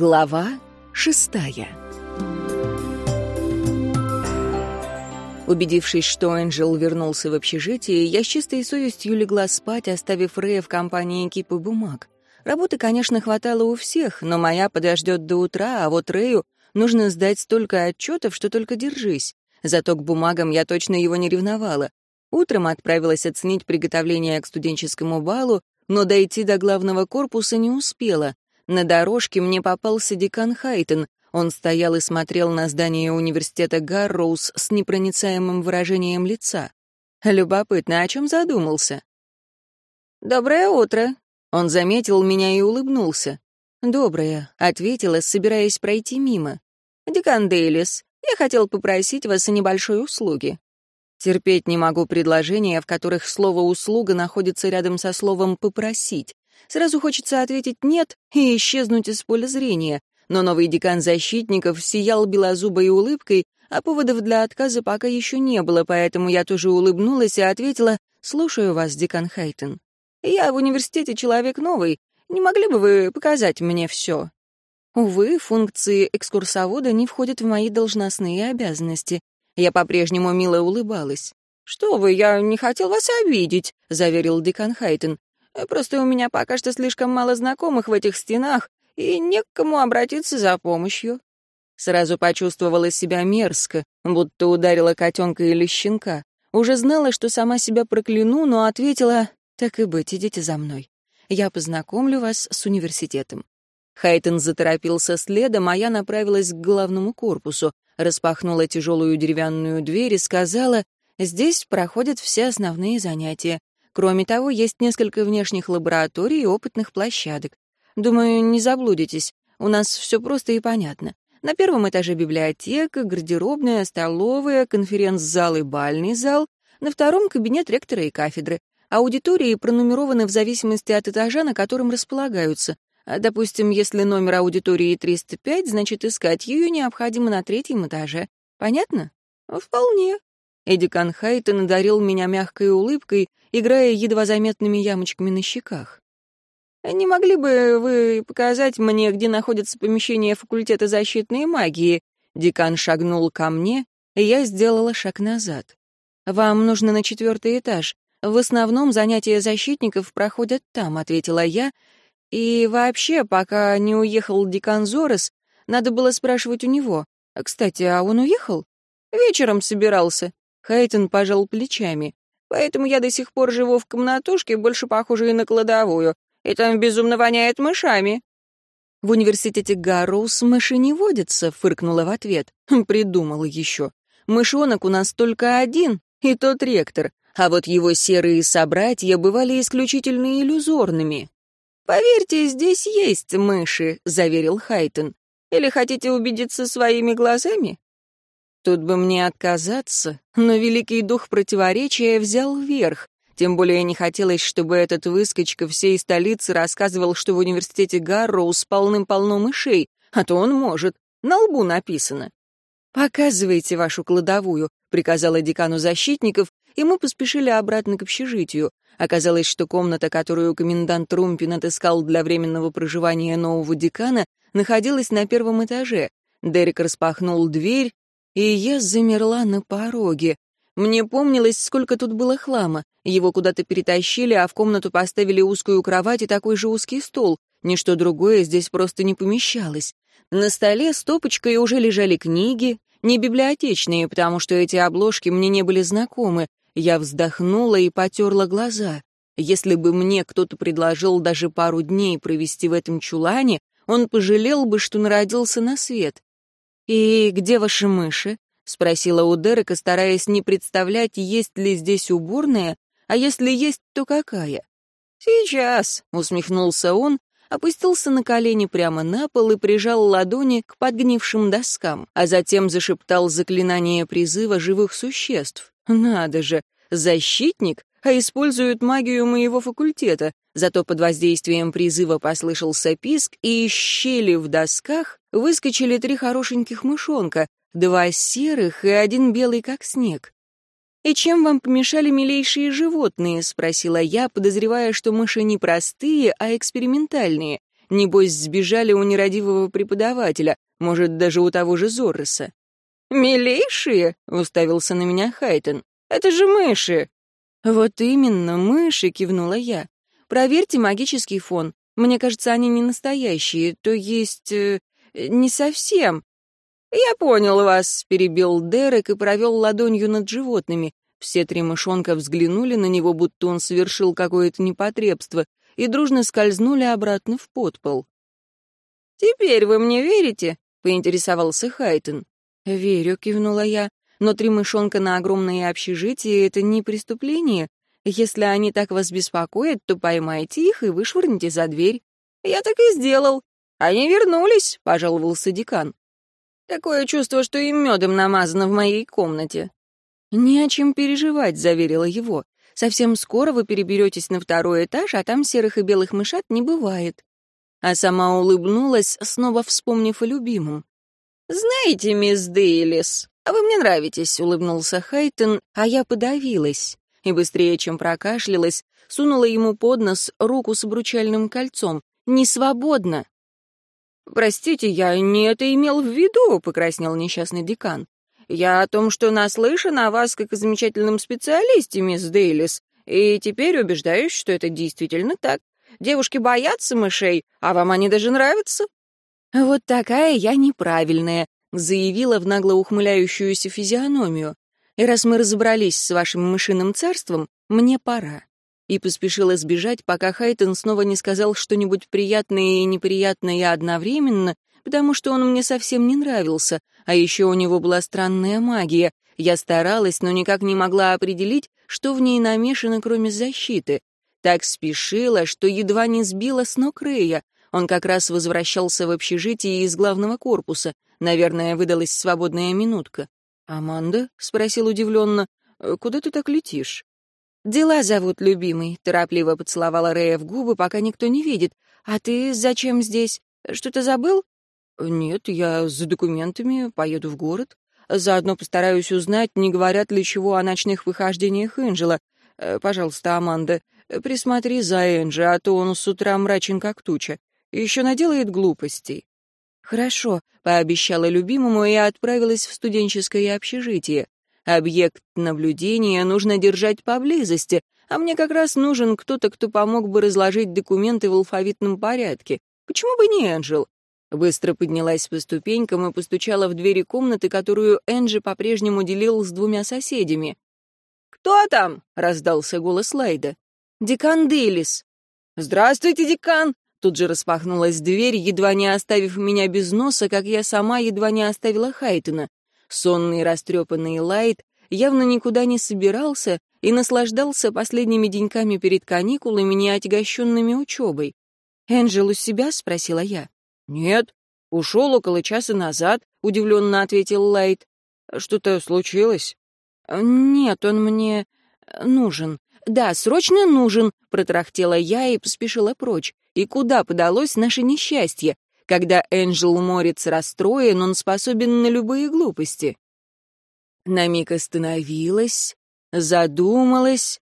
Глава шестая Убедившись, что Энджел вернулся в общежитие, я с чистой совестью легла спать, оставив Рэя в компании кипы бумаг. Работы, конечно, хватало у всех, но моя подождет до утра, а вот Рэю нужно сдать столько отчетов, что только держись. Зато к бумагам я точно его не ревновала. Утром отправилась оценить приготовление к студенческому балу, но дойти до главного корпуса не успела. На дорожке мне попался декан Хайтон. Он стоял и смотрел на здание университета Гарроуз с непроницаемым выражением лица. Любопытно, о чем задумался? «Доброе утро!» Он заметил меня и улыбнулся. «Доброе», — ответила, собираясь пройти мимо. «Декан Дейлис, я хотел попросить вас о небольшой услуге». Терпеть не могу предложения, в которых слово «услуга» находится рядом со словом «попросить». Сразу хочется ответить «нет» и исчезнуть из поля зрения, но новый декан защитников сиял белозубой улыбкой, а поводов для отказа пока еще не было, поэтому я тоже улыбнулась и ответила «Слушаю вас, декан Хайтон. Я в университете человек новый, не могли бы вы показать мне все?» Увы, функции экскурсовода не входят в мои должностные обязанности. Я по-прежнему мило улыбалась. «Что вы, я не хотел вас обидеть», — заверил декан Хайтон. «Просто у меня пока что слишком мало знакомых в этих стенах, и не к кому обратиться за помощью». Сразу почувствовала себя мерзко, будто ударила котенка или щенка. Уже знала, что сама себя прокляну, но ответила, «Так и быть, идите за мной. Я познакомлю вас с университетом». Хайтон заторопился следом, а я направилась к главному корпусу, распахнула тяжелую деревянную дверь и сказала, «Здесь проходят все основные занятия. Кроме того, есть несколько внешних лабораторий и опытных площадок. Думаю, не заблудитесь, у нас все просто и понятно. На первом этаже библиотека, гардеробная, столовая, конференц-зал и бальный зал, на втором — кабинет ректора и кафедры. Аудитории пронумерованы в зависимости от этажа, на котором располагаются. А, допустим, если номер аудитории 305, значит, искать ее необходимо на третьем этаже. Понятно? Вполне. Эдикан Хайтон одарил меня мягкой улыбкой, играя едва заметными ямочками на щеках. «Не могли бы вы показать мне, где находится помещение факультета защитной магии?» Декан шагнул ко мне, и я сделала шаг назад. «Вам нужно на четвертый этаж. В основном занятия защитников проходят там», — ответила я, и вообще, пока не уехал декан Зорос, надо было спрашивать у него. Кстати, а он уехал? Вечером собирался. Хейтон пожал плечами. Поэтому я до сих пор живу в комнатушке, больше похожей на кладовую. И там безумно воняет мышами. В университете Гарроуз мыши не водятся, фыркнула в ответ. Хм, придумала еще. Мышонок у нас только один, и тот ректор. А вот его серые собратья бывали исключительно иллюзорными. «Поверьте, здесь есть мыши», — заверил Хайтон. «Или хотите убедиться своими глазами?» Тут бы мне отказаться, но великий дух противоречия взял верх. Тем более не хотелось, чтобы этот выскочка всей столицы рассказывал, что в университете Гарроуз полным-полно мышей, а то он может. На лбу написано. «Показывайте вашу кладовую», — приказала декану защитников, и мы поспешили обратно к общежитию. Оказалось, что комната, которую комендант Румпин отыскал для временного проживания нового декана, находилась на первом этаже. Дерек распахнул дверь, и я замерла на пороге. Мне помнилось, сколько тут было хлама. Его куда-то перетащили, а в комнату поставили узкую кровать и такой же узкий стол. Ничто другое здесь просто не помещалось. На столе стопочкой уже лежали книги, не библиотечные, потому что эти обложки мне не были знакомы, я вздохнула и потерла глаза. Если бы мне кто-то предложил даже пару дней провести в этом чулане, он пожалел бы, что народился на свет. «И где ваши мыши?» — спросила у Дерека, стараясь не представлять, есть ли здесь уборная, а если есть, то какая. «Сейчас», — усмехнулся он, опустился на колени прямо на пол и прижал ладони к подгнившим доскам, а затем зашептал заклинание призыва живых существ. Надо же, защитник, а используют магию моего факультета. Зато под воздействием призыва послышался писк, и из щели в досках выскочили три хорошеньких мышонка, два серых и один белый, как снег. «И чем вам помешали милейшие животные?» — спросила я, подозревая, что мыши не простые, а экспериментальные. Небось, сбежали у нерадивого преподавателя, может, даже у того же Зорроса. «Милейшие?» — уставился на меня Хайтон. «Это же мыши!» «Вот именно, мыши!» — кивнула я. «Проверьте магический фон. Мне кажется, они не настоящие, то есть... Э, не совсем». «Я понял вас», — перебил Дерек и провел ладонью над животными. Все три мышонка взглянули на него, будто он совершил какое-то непотребство, и дружно скользнули обратно в подпол. «Теперь вы мне верите?» — поинтересовался Хайтон. «Верю», — кивнула я, «но три мышонка на огромное общежитие — это не преступление. Если они так вас беспокоят, то поймайте их и вышвырните за дверь». «Я так и сделал. Они вернулись», — пожаловался декан. «Такое чувство, что им медом намазано в моей комнате». «Не о чем переживать», — заверила его. Совсем скоро вы переберетесь на второй этаж, а там серых и белых мышат не бывает». А сама улыбнулась, снова вспомнив о любимом. «Знаете, мисс Дейлис, а вы мне нравитесь», — улыбнулся Хайтон, а я подавилась и быстрее, чем прокашлялась, сунула ему под нос руку с обручальным кольцом. «Не свободно!» «Простите, я не это имел в виду», — покраснел несчастный декан. Я о том, что наслышан о вас как о замечательном специалисте, мисс Дейлис, и теперь убеждаюсь, что это действительно так. Девушки боятся мышей, а вам они даже нравятся». «Вот такая я неправильная», — заявила в нагло ухмыляющуюся физиономию. «И раз мы разобрались с вашим мышиным царством, мне пора». И поспешила сбежать, пока Хайтон снова не сказал что-нибудь приятное и неприятное одновременно, потому что он мне совсем не нравился, а еще у него была странная магия. Я старалась, но никак не могла определить, что в ней намешано, кроме защиты. Так спешила, что едва не сбила с ног Рея. Он как раз возвращался в общежитие из главного корпуса. Наверное, выдалась свободная минутка. «Аманда?» — спросил удивленно. «Куда ты так летишь?» «Дела зовут, любимый», — торопливо поцеловала Рея в губы, пока никто не видит. «А ты зачем здесь? Что-то забыл?» «Нет, я за документами поеду в город. Заодно постараюсь узнать, не говорят ли чего о ночных выхождениях Энджела. Э, пожалуйста, Аманда, присмотри за Энджи, а то он с утра мрачен как туча. Еще наделает глупостей». «Хорошо», — пообещала любимому и отправилась в студенческое общежитие. «Объект наблюдения нужно держать поблизости, а мне как раз нужен кто-то, кто помог бы разложить документы в алфавитном порядке. Почему бы не Энджел? Быстро поднялась по ступенькам и постучала в двери комнаты, которую Энджи по-прежнему делил с двумя соседями. «Кто там?» — раздался голос Лайда. «Декан Дейлис». «Здравствуйте, декан!» Тут же распахнулась дверь, едва не оставив меня без носа, как я сама едва не оставила Хайтона. Сонный растрепанный Лайд явно никуда не собирался и наслаждался последними деньками перед каникулами, не отягощенными учебой. «Энджел у себя?» — спросила я. «Нет, ушел около часа назад», — удивленно ответил Лайт. «Что-то случилось?» «Нет, он мне нужен. Да, срочно нужен», — протрахтела я и поспешила прочь. И куда подалось наше несчастье? Когда Энджел Морец расстроен, он способен на любые глупости. На миг остановилась, задумалась.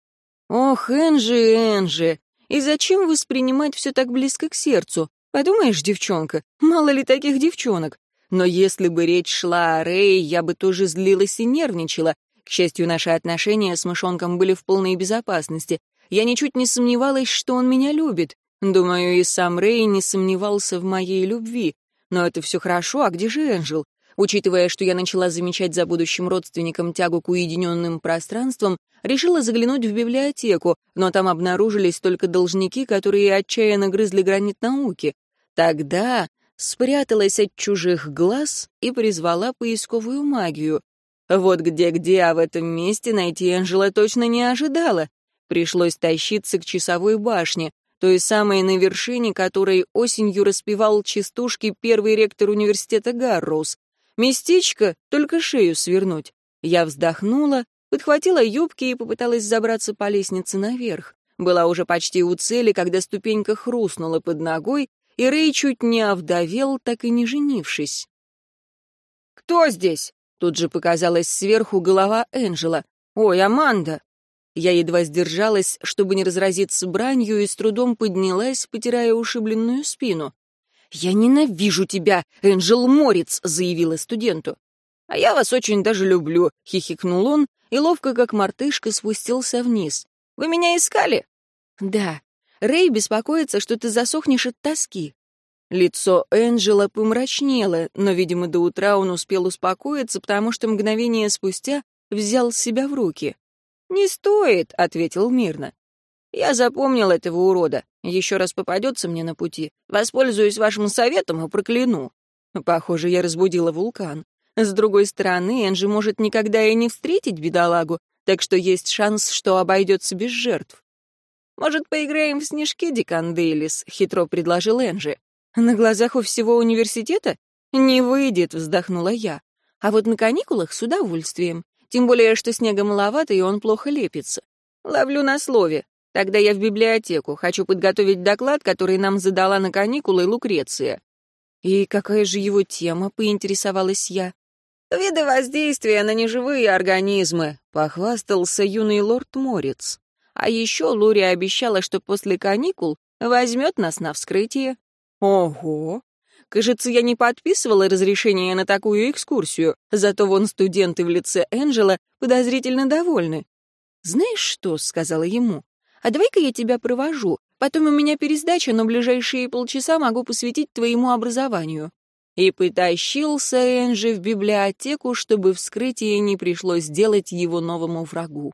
«Ох, Энджи, Энджи, и зачем воспринимать все так близко к сердцу? Подумаешь, девчонка, мало ли таких девчонок. Но если бы речь шла о Рэй, я бы тоже злилась и нервничала. К счастью, наши отношения с мышонком были в полной безопасности. Я ничуть не сомневалась, что он меня любит. Думаю, и сам Рэй не сомневался в моей любви. Но это все хорошо, а где же Энджел? Учитывая, что я начала замечать за будущим родственником тягу к уединенным пространствам, решила заглянуть в библиотеку, но там обнаружились только должники, которые отчаянно грызли гранит науки. Тогда спряталась от чужих глаз и призвала поисковую магию. Вот где-где, а в этом месте найти Энджела точно не ожидала. Пришлось тащиться к часовой башне, той самой на вершине которой осенью распевал частушки первый ректор университета Гарроуз. Местечко, только шею свернуть. Я вздохнула, подхватила юбки и попыталась забраться по лестнице наверх. Была уже почти у цели, когда ступенька хрустнула под ногой, и Рэй чуть не овдовел, так и не женившись. «Кто здесь?» Тут же показалась сверху голова Энджела. «Ой, Аманда!» Я едва сдержалась, чтобы не разразиться бранью, и с трудом поднялась, потирая ушибленную спину. «Я ненавижу тебя, Энджел Морец», — заявила студенту. «А я вас очень даже люблю», — хихикнул он и ловко, как мартышка, спустился вниз. «Вы меня искали?» «Да. Рэй беспокоится, что ты засохнешь от тоски». Лицо Энджела помрачнело, но, видимо, до утра он успел успокоиться, потому что мгновение спустя взял себя в руки. «Не стоит», — ответил мирно. «Я запомнил этого урода. Еще раз попадется мне на пути. Воспользуюсь вашим советом и прокляну». Похоже, я разбудила вулкан. С другой стороны, Энджи может никогда и не встретить бедолагу, так что есть шанс, что обойдется без жертв. «Может, поиграем в снежки, Дикан Дейлис?» — хитро предложил Энджи. «На глазах у всего университета? Не выйдет», — вздохнула я. «А вот на каникулах с удовольствием. Тем более, что снега маловато, и он плохо лепится. Ловлю на слове. Тогда я в библиотеку. Хочу подготовить доклад, который нам задала на каникулы Лукреция». «И какая же его тема?» — поинтересовалась я. «Виды воздействия на неживые организмы», — похвастался юный лорд Морец. «А еще Лури обещала, что после каникул возьмет нас на вскрытие». «Ого! Кажется, я не подписывала разрешение на такую экскурсию, зато вон студенты в лице Энджела подозрительно довольны. «Знаешь что?» — сказала ему. «А давай-ка я тебя провожу. Потом у меня пересдача, но ближайшие полчаса могу посвятить твоему образованию». И потащился Энджи в библиотеку, чтобы вскрытие не пришлось делать его новому врагу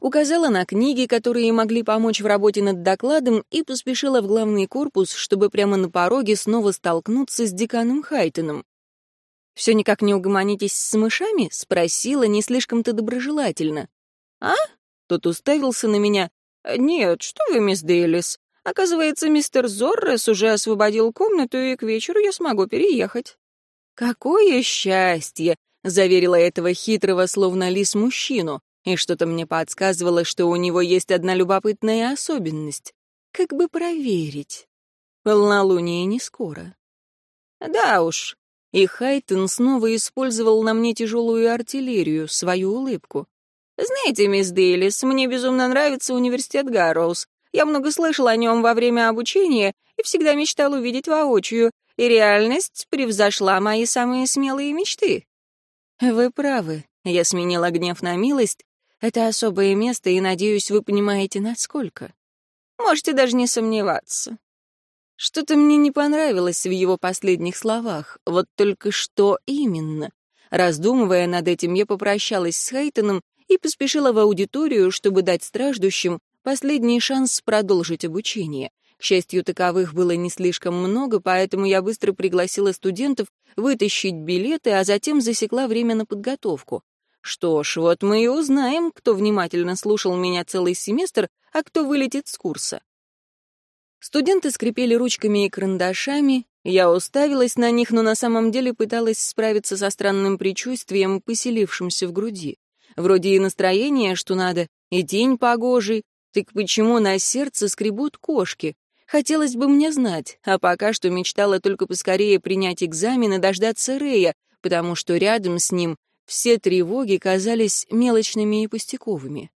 указала на книги, которые могли помочь в работе над докладом, и поспешила в главный корпус, чтобы прямо на пороге снова столкнуться с деканом Хайтоном. «Все никак не угомонитесь с мышами?» — спросила не слишком-то доброжелательно. «А?» — тот уставился на меня. «Нет, что вы, мисс Дейлис. Оказывается, мистер Зоррес уже освободил комнату, и к вечеру я смогу переехать». «Какое счастье!» — заверила этого хитрого, словно лис, мужчину и что-то мне подсказывало, что у него есть одна любопытная особенность. Как бы проверить? Полнолуние не скоро. Да уж. И Хайтон снова использовал на мне тяжелую артиллерию, свою улыбку. Знаете, мисс Дейлис, мне безумно нравится университет Гарроуз. Я много слышал о нем во время обучения и всегда мечтал увидеть воочию, и реальность превзошла мои самые смелые мечты. Вы правы. Я сменила гнев на милость это особое место, и, надеюсь, вы понимаете, насколько. Можете даже не сомневаться. Что-то мне не понравилось в его последних словах, вот только что именно. Раздумывая над этим, я попрощалась с Хейтоном и поспешила в аудиторию, чтобы дать страждущим последний шанс продолжить обучение. К счастью, таковых было не слишком много, поэтому я быстро пригласила студентов вытащить билеты, а затем засекла время на подготовку. Что ж, вот мы и узнаем, кто внимательно слушал меня целый семестр, а кто вылетит с курса. Студенты скрипели ручками и карандашами, я уставилась на них, но на самом деле пыталась справиться со странным предчувствием, поселившимся в груди. Вроде и настроение, что надо, и день погожий, так почему на сердце скребут кошки? Хотелось бы мне знать, а пока что мечтала только поскорее принять экзамен и дождаться Рея, потому что рядом с ним все тревоги казались мелочными и пустяковыми.